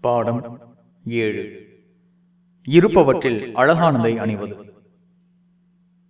பாடம் ஏழு. இருப்பவற்றில் அழகானதை அணிவது.